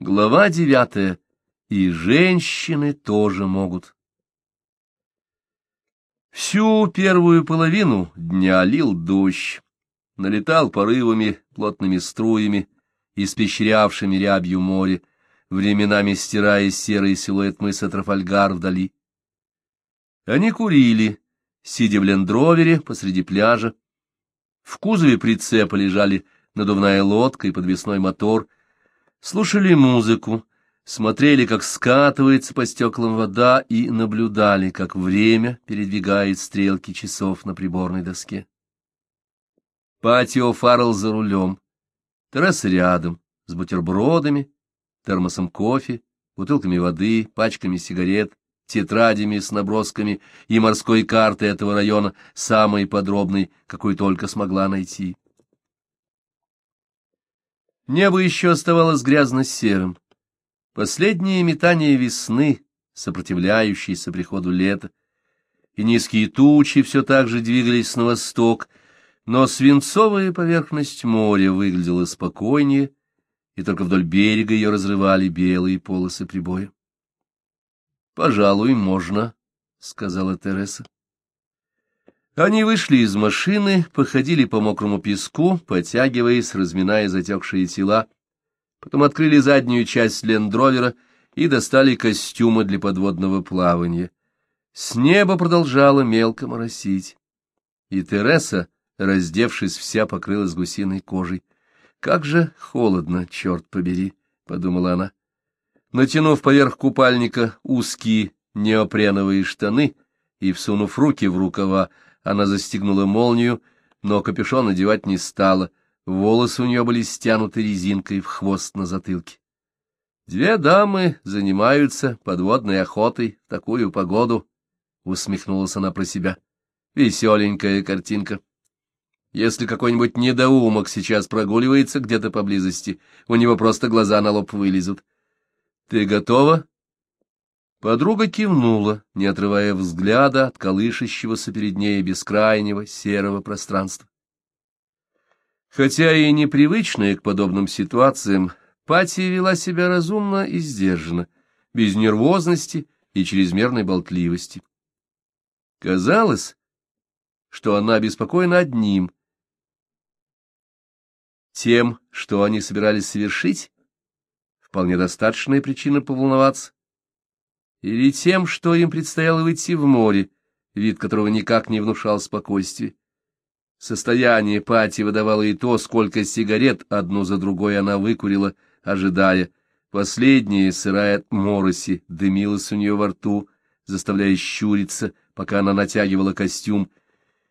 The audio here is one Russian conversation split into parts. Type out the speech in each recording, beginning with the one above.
Глава девятая. И женщины тоже могут. Всю первую половину дня лил дождь, налетал порывами, плотными струями, испещрявшими рябью море, временами стирая серый силуэт мыса Трафальгар вдали. Они курили, сидя в лендровере посреди пляжа. В кузове прицепа лежали надувная лодка и подвесной мотор, слушали музыку, смотрели, как скатывается по стеклам вода, и наблюдали, как время передвигает стрелки часов на приборной доске. Патио Фаррелл за рулем, Терраса рядом, с бутербродами, термосом кофе, бутылками воды, пачками сигарет, тетрадями с набросками и морской картой этого района, самой подробной, какую только смогла найти. Небо еще оставалось грязно-серым. Последние метания весны, сопротивляющиеся приходу лета, и низкие тучи все так же двигались на восток, но свинцовая поверхность моря выглядела спокойнее, и только вдоль берега ее разрывали белые полосы прибоя. — Пожалуй, можно, — сказала Тереса. Они вышли из машины, походили по мокрому песку, потягиваясь, разминая затекшие тела, потом открыли заднюю часть лендровера и достали костюмы для подводного плавания. С неба продолжало мелко моросить, и Тереса, раздевшись, вся покрылась гусиной кожей. «Как же холодно, черт побери!» — подумала она. Натянув поверх купальника узкие неопреновые штаны и всунув руки в рукава, она застегнула молнию, но капюшон надевать не стала. Волосы у нее были стянуты резинкой в хвост на затылке. Две дамы занимаются подводной охотой в такую погоду, — усмехнулась она про себя. Веселенькая картинка. Если какой-нибудь недоумок сейчас прогуливается где-то поблизости, у него просто глаза на лоб вылезут. — Ты готова? Подруга кивнула, не отрывая взгляда от колышащегося перед ней бескрайнего серого пространства. Хотя и непривычная к подобным ситуациям, Пати вела себя разумно и сдержанно, без нервозности и чрезмерной болтливости. Казалось, что она обеспокоена одним — тем, что они собирались совершить, вполне достаточная причина поволноваться или тем, что им предстояло выйти в море, вид которого никак не внушал спокойствия. Состояние Пати выдавало и то, сколько сигарет одну за другой она выкурила, ожидая. Последняя, сырая от мороси, дымилась у нее во рту, заставляя щуриться, пока она натягивала костюм,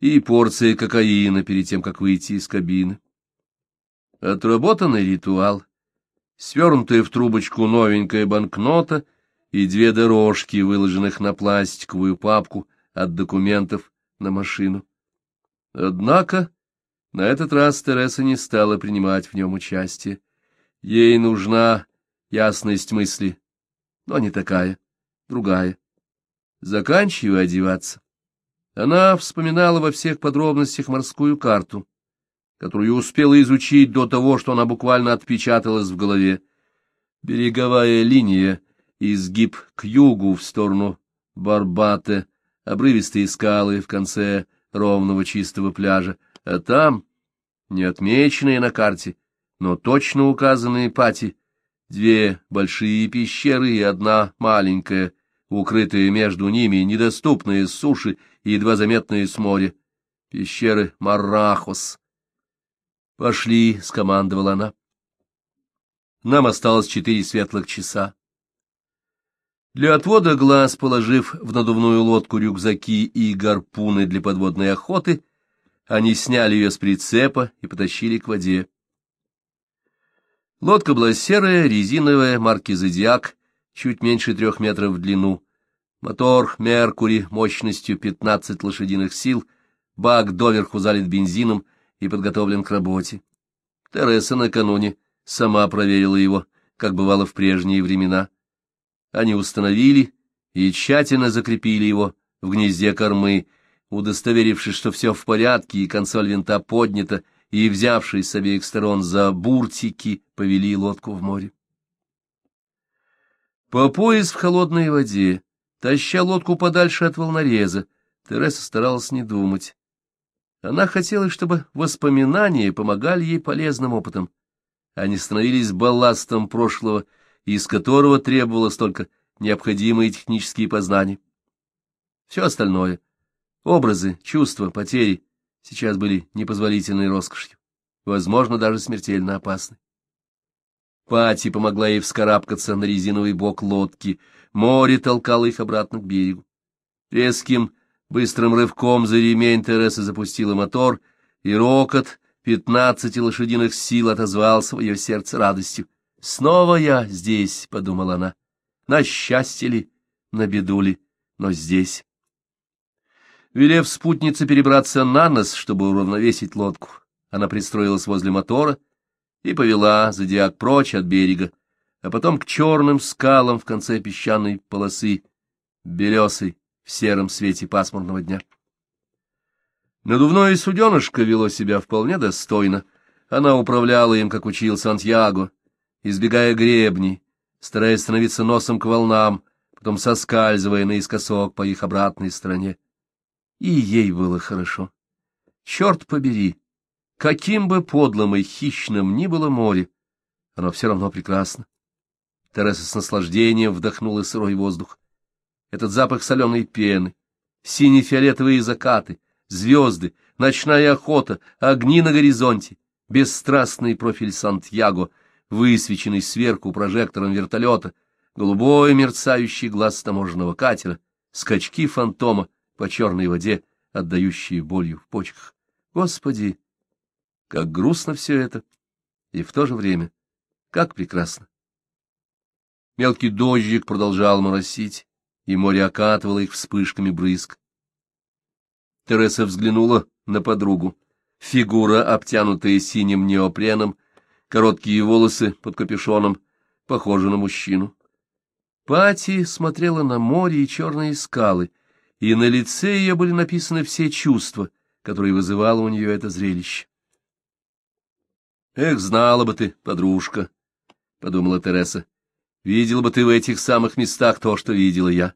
и порция кокаина перед тем, как выйти из кабины. Отработанный ритуал, свернутая в трубочку новенькая банкнота — и две дорожки, выложенных на пластиковую папку от документов на машину. Однако на этот раз Тереса не стала принимать в нем участие. Ей нужна ясность мысли, но не такая, другая. Заканчивая одеваться, она вспоминала во всех подробностях морскую карту, которую успела изучить до того, что она буквально отпечаталась в голове. Береговая линия — изгиб к югу в сторону Барбате, обрывистые скалы в конце ровного чистого пляжа, а там, не отмеченные на карте, но точно указанные пати, две большие пещеры и одна маленькая, укрытая между ними, недоступная с суши и едва заметная с моря, пещеры Маррахос. «Пошли», — скомандовала она. Нам осталось четыре светлых часа. Для отвода глаз, положив в надувную лодку рюкзаки и гарпуны для подводной охоты, они сняли ее с прицепа и потащили к воде. Лодка была серая, резиновая, марки «Зодиак», чуть меньше трех метров в длину. Мотор «Меркури» мощностью 15 лошадиных сил, бак доверху залит бензином и подготовлен к работе. Тереса накануне сама проверила его, как бывало в прежние времена они установили и тщательно закрепили его в гнезде кормы, удостоверившись, что все в порядке и консоль винта поднята, и, взявшись с обеих сторон за буртики, повели лодку в море. По пояс в холодной воде, таща лодку подальше от волнореза, Тереса старалась не думать. Она хотела, чтобы воспоминания помогали ей полезным опытом. Они становились балластом прошлого, из которого требовалось только необходимые технические познания. Все остальное — образы, чувства, потери — сейчас были непозволительной роскошью, возможно, даже смертельно опасны. Пати помогла ей вскарабкаться на резиновый бок лодки, море толкало их обратно к берегу. Резким, быстрым рывком за ремень Тереса запустила мотор, и рокот пятнадцати лошадиных сил отозвал свое сердце радостью. «Снова я здесь», — подумала она, — «на счастье ли, на беду ли, но здесь». Велев спутнице перебраться на нос, чтобы уравновесить лодку, она пристроилась возле мотора и повела зодиак прочь от берега, а потом к черным скалам в конце песчаной полосы, белесой в сером свете пасмурного дня. Надувное суденышко вело себя вполне достойно. Она управляла им, как учил Сантьяго, избегая гребней, стараясь становиться носом к волнам, потом соскальзывая наискосок по их обратной стороне. И ей было хорошо. Черт побери, каким бы подлым и хищным ни было море, оно все равно прекрасно. Тереса с наслаждением вдохнула сырой воздух. Этот запах соленой пены, сине-фиолетовые закаты, звезды, ночная охота, огни на горизонте, бесстрастный профиль Сантьяго, высвеченный сверху прожектором вертолета, голубой мерцающий глаз таможенного катера, скачки фантома по черной воде, отдающие болью в почках. Господи, как грустно все это, и в то же время как прекрасно. Мелкий дождик продолжал моросить, и море окатывало их вспышками брызг. Тереса взглянула на подругу. Фигура, обтянутая синим неопреном, короткие волосы под капюшоном, похожа на мужчину. Пати смотрела на море и черные скалы, и на лице ее были написаны все чувства, которые вызывало у нее это зрелище. «Эх, знала бы ты, подружка», — подумала Тереса, — «видела бы ты в этих самых местах то, что видела я.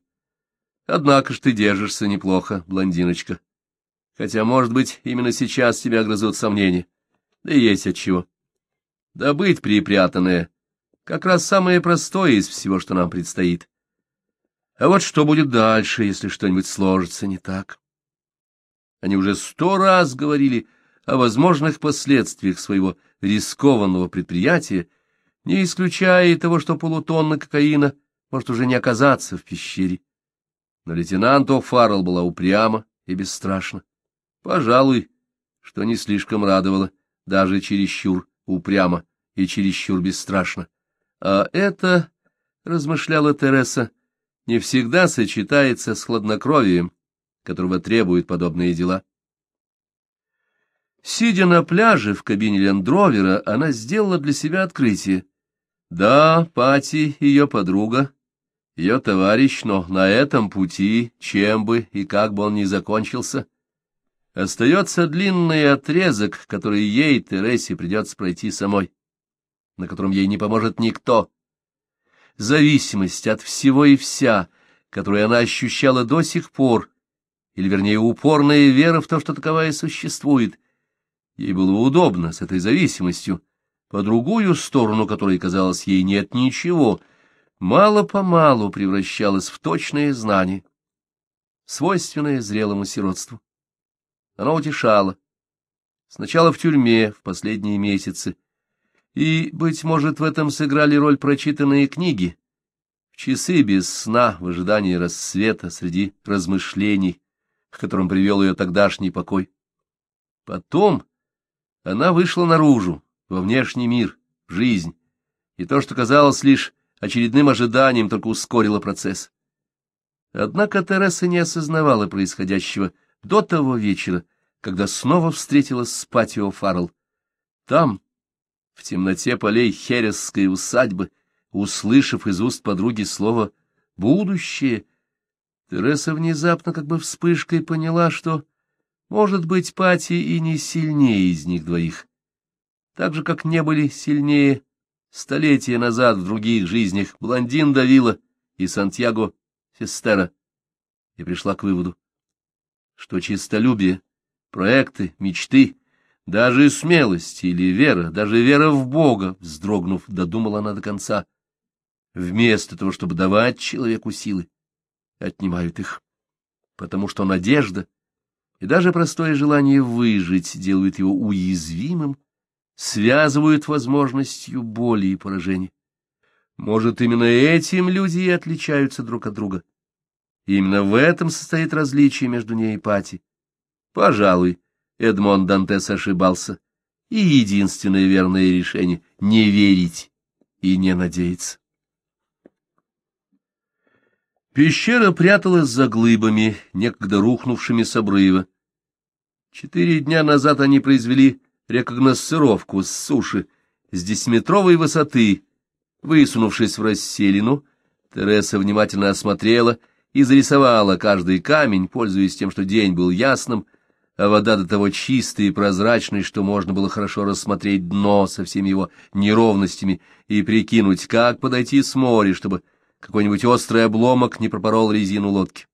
Однако ж ты держишься неплохо, блондиночка». Хотя, может быть, именно сейчас тебя грызут сомнения. Да и есть отчего. Добыть припрятанное — как раз самое простое из всего, что нам предстоит. А вот что будет дальше, если что-нибудь сложится не так? Они уже сто раз говорили о возможных последствиях своего рискованного предприятия, не исключая и того, что полутонна кокаина может уже не оказаться в пещере. Но лейтенант О'Фаррелл была упряма и бесстрашна. Пожалуй, что не слишком радовало, даже чересчур упрямо и чересчур бесстрашно. А это, — размышляла Тереса, — не всегда сочетается с хладнокровием, которого требуют подобные дела. Сидя на пляже в кабине лендровера, она сделала для себя открытие. Да, Пати — ее подруга, ее товарищ, но на этом пути, чем бы и как бы он ни закончился, — Остается длинный отрезок, который ей, Тересе, придется пройти самой, на котором ей не поможет никто. Зависимость от всего и вся, которую она ощущала до сих пор, или, вернее, упорная вера в то, что таковая существует, ей было удобно с этой зависимостью, по другую сторону которой, казалось, ей нет ничего, мало-помалу превращалась в точное знание, свойственное зрелому сиротству. Оно утешало. Сначала в тюрьме, в последние месяцы. И, быть может, в этом сыграли роль прочитанные книги. В часы без сна, в ожидании рассвета, среди размышлений, к которым привел ее тогдашний покой. Потом она вышла наружу, во внешний мир, в жизнь, и то, что казалось лишь очередным ожиданием, только ускорило процесс. Однако Тереса не осознавала происходящего, — до того вечера, когда снова встретилась с Патио Фаррелл. Там, в темноте полей Хересской усадьбы, услышав из уст подруги слово «будущее», Тереса внезапно как бы вспышкой поняла, что, может быть, Пати и не сильнее из них двоих, так же, как не были сильнее столетия назад в других жизнях блондин давила, и Сантьяго Фестера, и пришла к выводу, что чистолюбие, проекты, мечты, даже смелость или вера, даже вера в Бога, вздрогнув, додумала она до конца, вместо того, чтобы давать человеку силы, отнимают их, потому что надежда и даже простое желание выжить делают его уязвимым, связывают возможностью боли и поражения. Может, именно этим люди и отличаются друг от друга. И именно в этом состоит различие между ней и Пати. Пожалуй, Эдмон Дантес ошибался, и единственное верное решение — не верить и не надеяться. Пещера пряталась за глыбами, некогда рухнувшими с обрыва. Четыре дня назад они произвели рекогносцировку с суши с десятиметровой высоты. Высунувшись в расселину, Тереса внимательно осмотрела и зарисовала каждый камень, пользуясь тем, что день был ясным, а вода до того чистой и прозрачной, что можно было хорошо рассмотреть дно со всеми его неровностями и прикинуть, как подойти с моря, чтобы какой-нибудь острый обломок не пропорол резину лодки.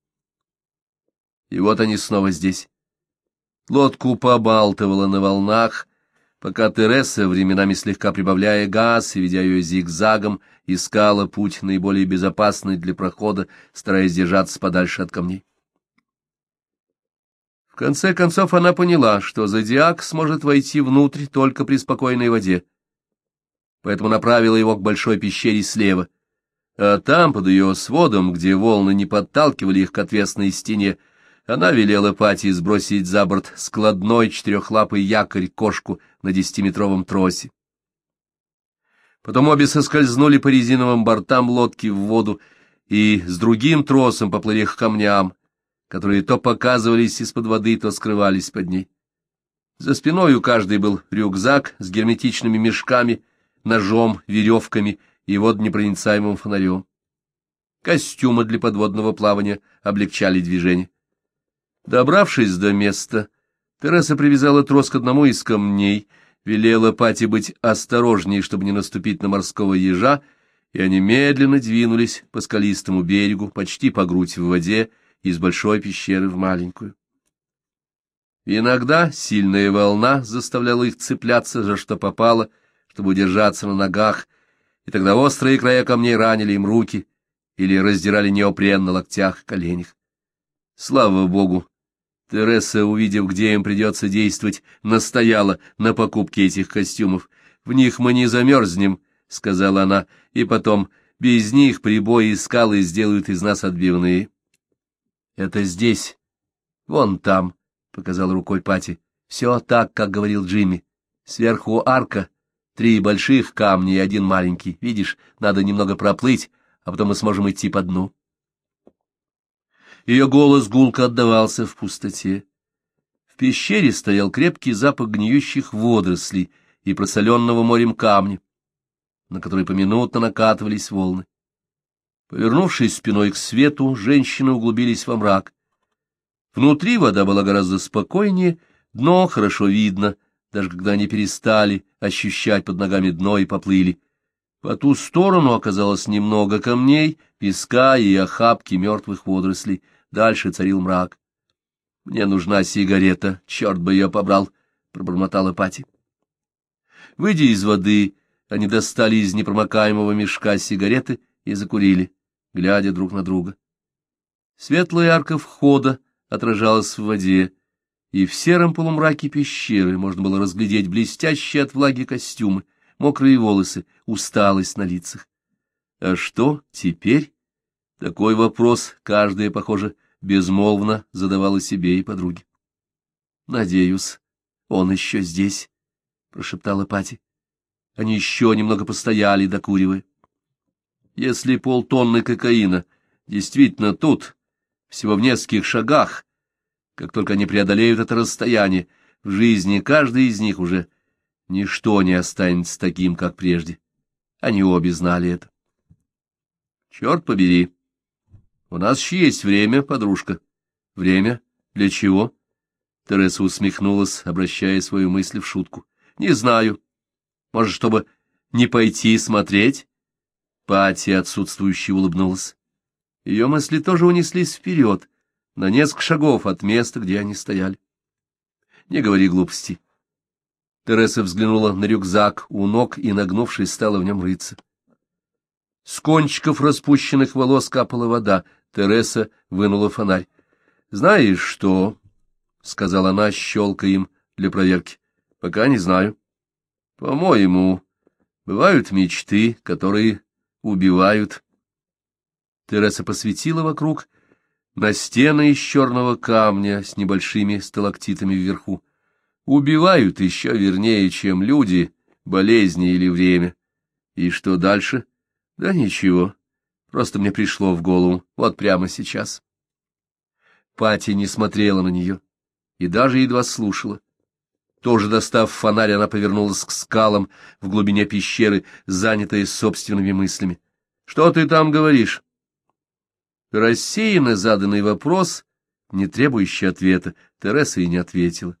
И вот они снова здесь. Лодку побалтывала на волнах, пока Тереса, временами слегка прибавляя газ и ведя ее зигзагом, искала путь наиболее безопасный для прохода, стараясь держаться подальше от камней. В конце концов она поняла, что зодиак сможет войти внутрь только при спокойной воде, поэтому направила его к большой пещере слева — а там, под ее сводом, где волны не подталкивали их к отвесной стене, она велела Пати сбросить за борт складной четырехлапый якорь кошку на десятиметровом тросе. Потом обе соскользнули по резиновым бортам лодки в воду и с другим тросом поплыли к камням, которые то показывались из-под воды, то скрывались под ней. За спиной у каждой был рюкзак с герметичными мешками, ножом, веревками и водонепроницаемым фонарем. Костюмы для подводного плавания облегчали движение. Добравшись до места, Тереса привязала трос к одному из камней, велела Пати быть осторожней, чтобы не наступить на морского ежа, и они медленно двинулись по скалистому берегу, почти по грудь в воде, из большой пещеры в маленькую. Иногда сильная волна заставляла их цепляться за что попало, чтобы удержаться на ногах, и тогда острые края камней ранили им руки или раздирали неопрен на локтях, коленях. Слава богу! Тереса, увидев, где им придется действовать, настояла на покупке этих костюмов. «В них мы не замерзнем», — сказала она, — «и потом, без них прибои и скалы сделают из нас отбивные». «Это здесь, вон там», — показал рукой Пати. «Все так, как говорил Джимми. Сверху арка, Три больших камня и один маленький. Видишь, надо немного проплыть, а потом мы сможем идти по дну. Ее голос гулко отдавался в пустоте. В пещере стоял крепкий запах гниющих водорослей и просоленного морем камня, на который поминутно накатывались волны. Повернувшись спиной к свету, женщины углубились во мрак. Внутри вода была гораздо спокойнее, дно хорошо видно, даже когда они перестали ощущать под ногами дно и поплыли. По ту сторону оказалось немного камней, песка и охапки мертвых водорослей. Дальше царил мрак. — Мне нужна сигарета, черт бы ее побрал, — пробормотала Пати. Выйдя из воды, они достали из непромокаемого мешка сигареты и закурили, глядя друг на друга. Светлая арка входа отражалась в воде, и в сером полумраке пещеры можно было разглядеть блестящие от влаги костюмы, мокрые волосы, усталость на лицах. А что теперь? Такой вопрос каждая, похоже, безмолвно задавала себе и подруге. — Надеюсь, он еще здесь, — прошептала Пати. Они еще немного постояли, докуривая. Если полтонны кокаина действительно тут, всего в нескольких шагах, как только они преодолеют это расстояние, в жизни каждый из них уже ничто не останется таким, как прежде. Они обе знали это. Черт побери. У нас еще есть время, подружка. Время? Для чего? Тереса усмехнулась, обращая свою мысль в шутку. Не знаю. Может, чтобы не пойти смотреть? Пати отсутствующе улыбнулась. Ее мысли тоже унеслись вперед, на несколько шагов от места, где они стояли. Не говори глупости. Тереса взглянула на рюкзак у ног и, нагнувшись, стала в нем рыться. С кончиков распущенных волос капала вода. Тереса вынула фонарь. — Знаешь что? — сказала она, щелкая им для проверки. — Пока не знаю. — По-моему, бывают мечты, которые убивают. Тереса посветила вокруг на стены из черного камня с небольшими сталактитами вверху. Убивают еще вернее, чем люди, болезни или время. И что дальше? Да ничего, просто мне пришло в голову, вот прямо сейчас. Пати не смотрела на нее и даже едва слушала. Тоже достав фонарь, она повернулась к скалам в глубине пещеры, занятая собственными мыслями. — Что ты там говоришь? Рассеянно заданный вопрос, не требующий ответа, Тереса и не ответила.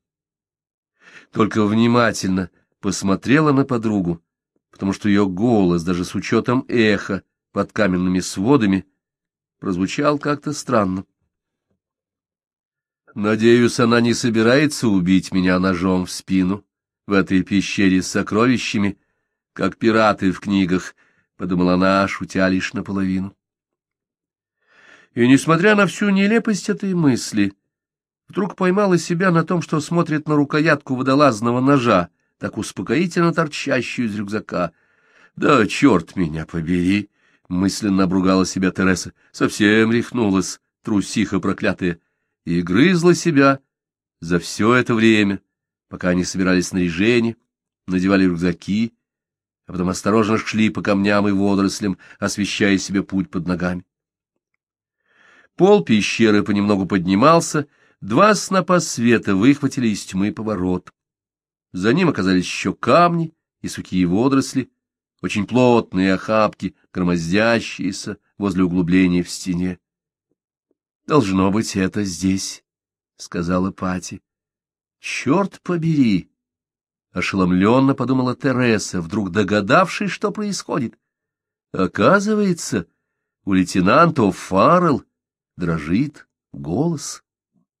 Только внимательно посмотрела на подругу, потому что ее голос, даже с учетом эха под каменными сводами, прозвучал как-то странно. Надеюсь, она не собирается убить меня ножом в спину в этой пещере с сокровищами, как пираты в книгах, — подумала она, шутя лишь наполовину. И, несмотря на всю нелепость этой мысли, вдруг поймала себя на том, что смотрит на рукоятку водолазного ножа, так успокоительно торчащую из рюкзака. «Да черт меня побери!» — мысленно обругала себя Тереса. Совсем рехнулась, трусиха проклятая, и грызла себя за все это время, пока они собирались снаряжение, надевали рюкзаки, а потом осторожно шли по камням и водорослям, освещая себе путь под ногами. Пол пещеры понемногу поднимался, два снопа света выхватили из тьмы поворот. За ним оказались еще камни и сухие водоросли, очень плотные охапки, громоздящиеся возле углубления в стене. — Должно быть, это здесь, — сказала Пати. — Черт побери! — ошеломленно подумала Тереса, вдруг догадавшись, что происходит. Оказывается, у лейтенанта Фаррелл дрожит голос.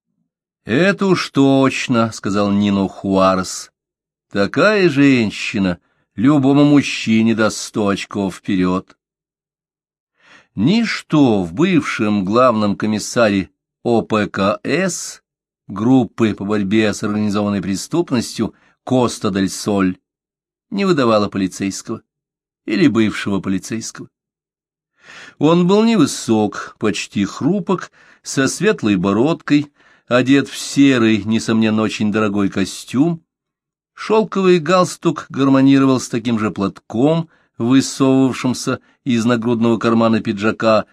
— Это уж точно, — сказал Нино Хуарес. — Такая женщина любому мужчине даст сто очков вперед. Ничто в бывшем главном комиссаре ОПКС, группы по борьбе с организованной преступностью Коста-дель-Соль, не выдавало полицейского или бывшего полицейского. Он был невысок, почти хрупок, со светлой бородкой, одет в серый, несомненно, очень дорогой костюм. Шелковый галстук гармонировал с таким же платком, высовывавшимся из нагрудного кармана пиджака,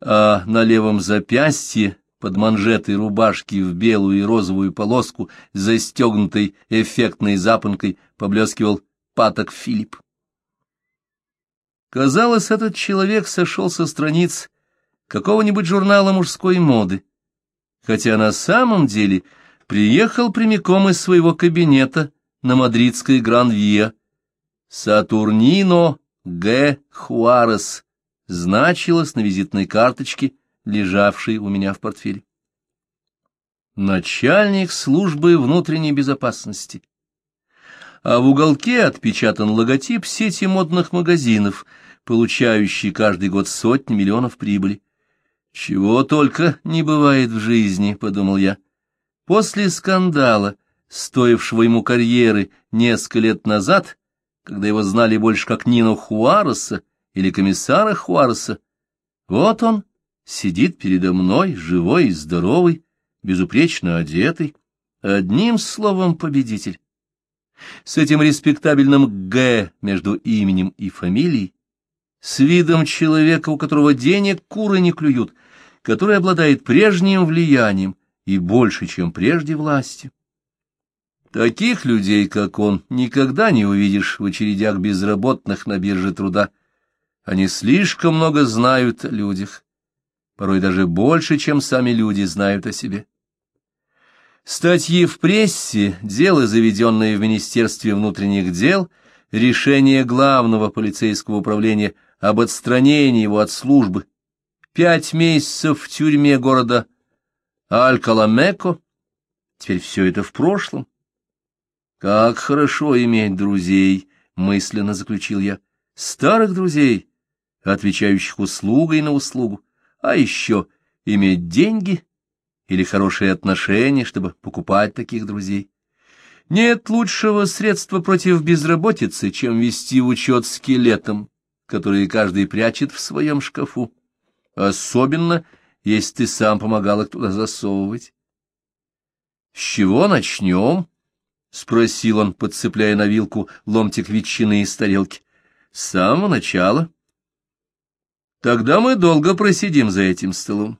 а на левом запястье под манжетой рубашки в белую и розовую полоску, застегнутой эффектной запонкой, поблескивал паток Филипп. Казалось, этот человек сошел со страниц какого-нибудь журнала мужской моды, хотя на самом деле приехал прямиком из своего кабинета на мадридской Гран-Виа. Сатурнино Г. Хуарес значилось на визитной карточке, лежавшей у меня в портфеле. Начальник службы внутренней безопасности. А в уголке отпечатан логотип сети модных магазинов — получающий каждый год сотни миллионов прибыли. «Чего только не бывает в жизни», — подумал я. После скандала, стоившего ему карьеры несколько лет назад, когда его знали больше как Нину Хуареса или комиссара Хуареса, вот он сидит передо мной, живой и здоровый, безупречно одетый, одним словом победитель. С этим респектабельным «Г» между именем и фамилией, с видом человека, у которого денег куры не клюют, который обладает прежним влиянием и больше, чем прежде, властью. Таких людей, как он, никогда не увидишь в очередях безработных на бирже труда. Они слишком много знают о людях, порой даже больше, чем сами люди знают о себе. Статьи в прессе, дело, заведенное в Министерстве внутренних дел, решение главного полицейского управления об отстранении его от службы пять месяцев в тюрьме города Алькаламеко. Теперь все это в прошлом. Как хорошо иметь друзей, мысленно заключил я. Старых друзей, отвечающих услугой на услугу, а еще иметь деньги или хорошие отношения, чтобы покупать таких друзей. Нет лучшего средства против безработицы, чем вести учет скелетом, который каждый прячет в своем шкафу. Особенно, если ты сам помогал их туда засовывать. — С чего начнем? — спросил он, подцепляя на вилку ломтик ветчины из тарелки. — С самого начала. — Тогда мы долго просидим за этим столом.